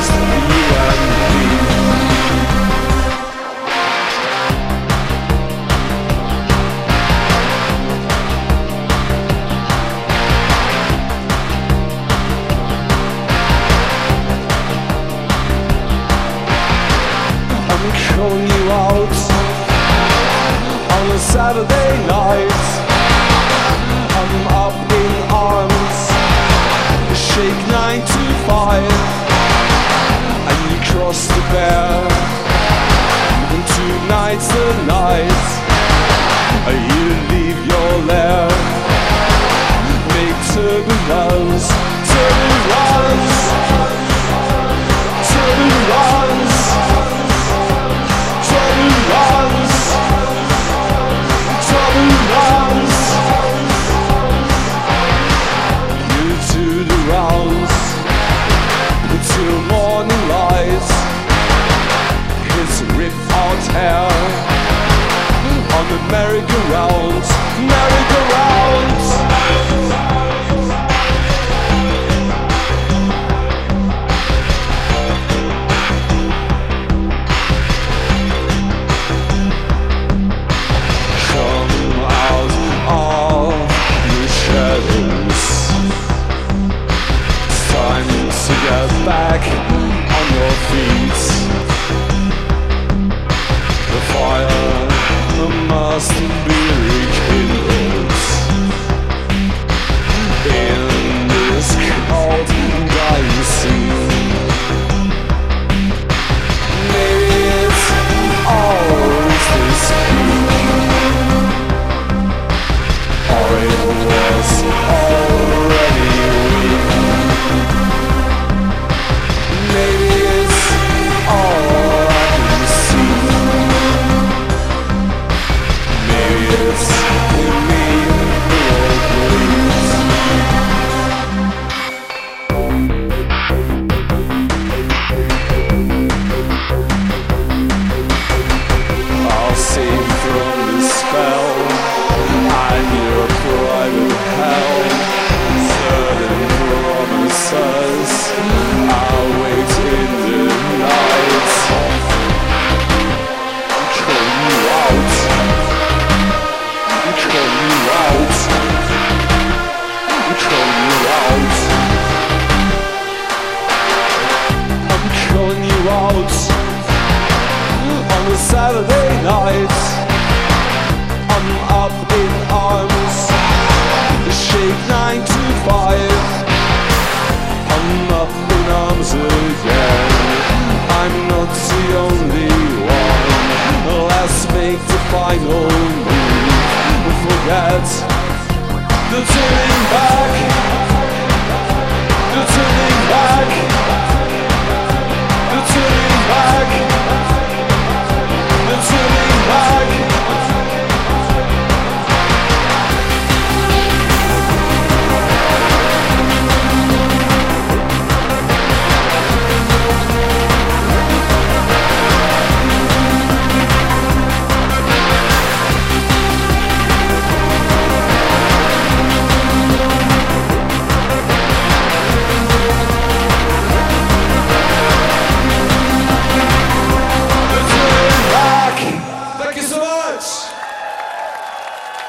I'm calling you out on a Saturday night. I'm up in arms shake nine to five despair. Tonight's the night you leave your lair. Make turbulence, turbulence, turbulence, turbulence, turbulence. You do the rounds till morning light. His ripped out hair on the merry-go-round, merry-go-round. Back on your feet. The fire must be Saturday night. I'm up in arms, shake nine to five. I'm up in arms again. I'm not the only one. Let's make the final move. Forget the turning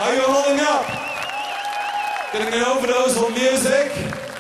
How you holding up? Getting an overdose on music?